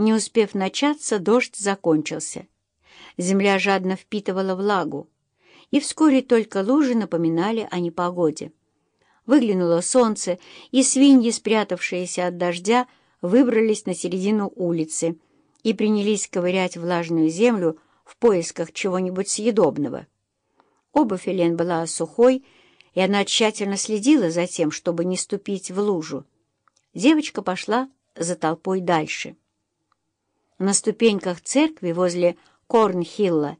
Не успев начаться, дождь закончился. Земля жадно впитывала влагу, и вскоре только лужи напоминали о непогоде. Выглянуло солнце, и свиньи, спрятавшиеся от дождя, выбрались на середину улицы и принялись ковырять влажную землю в поисках чего-нибудь съедобного. Обувь Элен была сухой, и она тщательно следила за тем, чтобы не ступить в лужу. Девочка пошла за толпой дальше. На ступеньках церкви возле Корнхилла,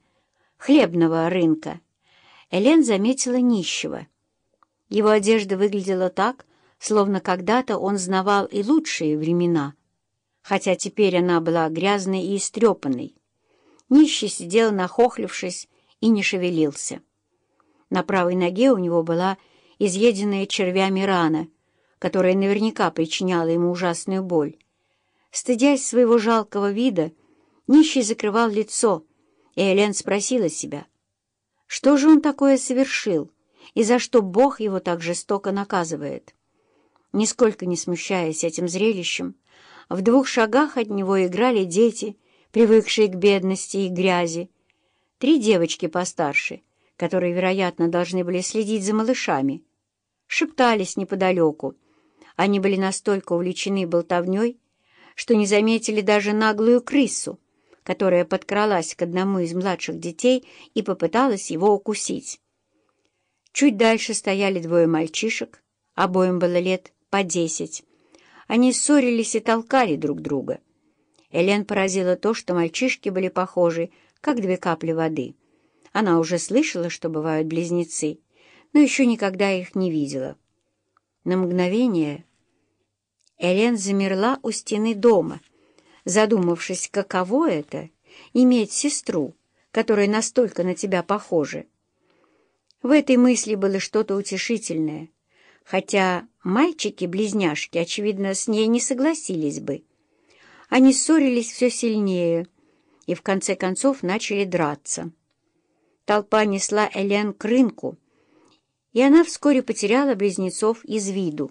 хлебного рынка, Элен заметила нищего. Его одежда выглядела так, словно когда-то он знавал и лучшие времена, хотя теперь она была грязной и истрепанной. Нищий сидел, нахохлившись, и не шевелился. На правой ноге у него была изъеденная червями рана, которая наверняка причиняла ему ужасную боль. Стыдясь своего жалкого вида, нищий закрывал лицо, и Элен спросила себя, что же он такое совершил, и за что Бог его так жестоко наказывает. Нисколько не смущаясь этим зрелищем, в двух шагах от него играли дети, привыкшие к бедности и грязи. Три девочки постарше, которые, вероятно, должны были следить за малышами, шептались неподалеку. Они были настолько увлечены болтовней, что не заметили даже наглую крысу, которая подкралась к одному из младших детей и попыталась его укусить. Чуть дальше стояли двое мальчишек, обоим было лет по десять. Они ссорились и толкали друг друга. Элен поразила то, что мальчишки были похожи, как две капли воды. Она уже слышала, что бывают близнецы, но еще никогда их не видела. На мгновение Элен замерла у стены дома, задумавшись, каково это — иметь сестру, которая настолько на тебя похожа. В этой мысли было что-то утешительное, хотя мальчики-близняшки, очевидно, с ней не согласились бы. Они ссорились все сильнее и в конце концов начали драться. Толпа несла Элен к рынку, и она вскоре потеряла близнецов из виду.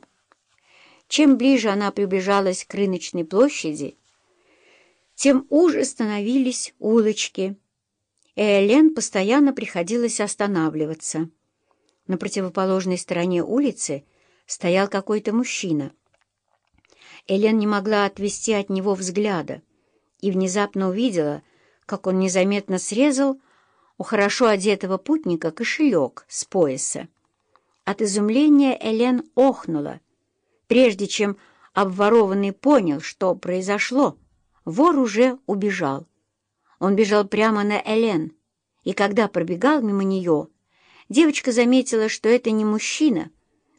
Чем ближе она приближалась к рыночной площади, тем уже становились улочки, и Элен постоянно приходилось останавливаться. На противоположной стороне улицы стоял какой-то мужчина. Элен не могла отвести от него взгляда и внезапно увидела, как он незаметно срезал у хорошо одетого путника кошелек с пояса. От изумления Элен охнула — Прежде чем обворованный понял, что произошло, вор уже убежал. Он бежал прямо на Элен, и когда пробегал мимо нее, девочка заметила, что это не мужчина,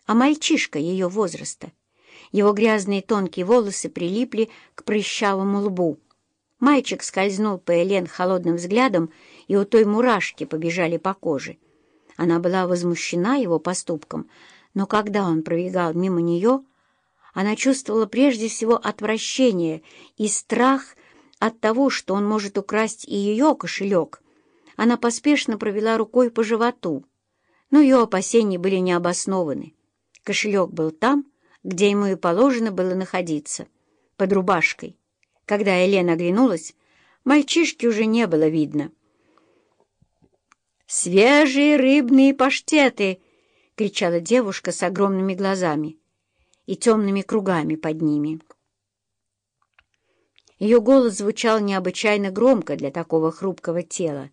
а мальчишка ее возраста. Его грязные тонкие волосы прилипли к прыщавому лбу. Мальчик скользнул по Элен холодным взглядом, и у той мурашки побежали по коже. Она была возмущена его поступком, но когда он пробегал мимо нее, она чувствовала прежде всего отвращение и страх от того, что он может украсть и ее кошелек. Она поспешно провела рукой по животу, но ее опасения были необоснованы. Кошелек был там, где ему и положено было находиться, под рубашкой. Когда Елена оглянулась, мальчишки уже не было видно. «Свежие рыбные паштеты!» — кричала девушка с огромными глазами и темными кругами под ними. Ее голос звучал необычайно громко для такого хрупкого тела.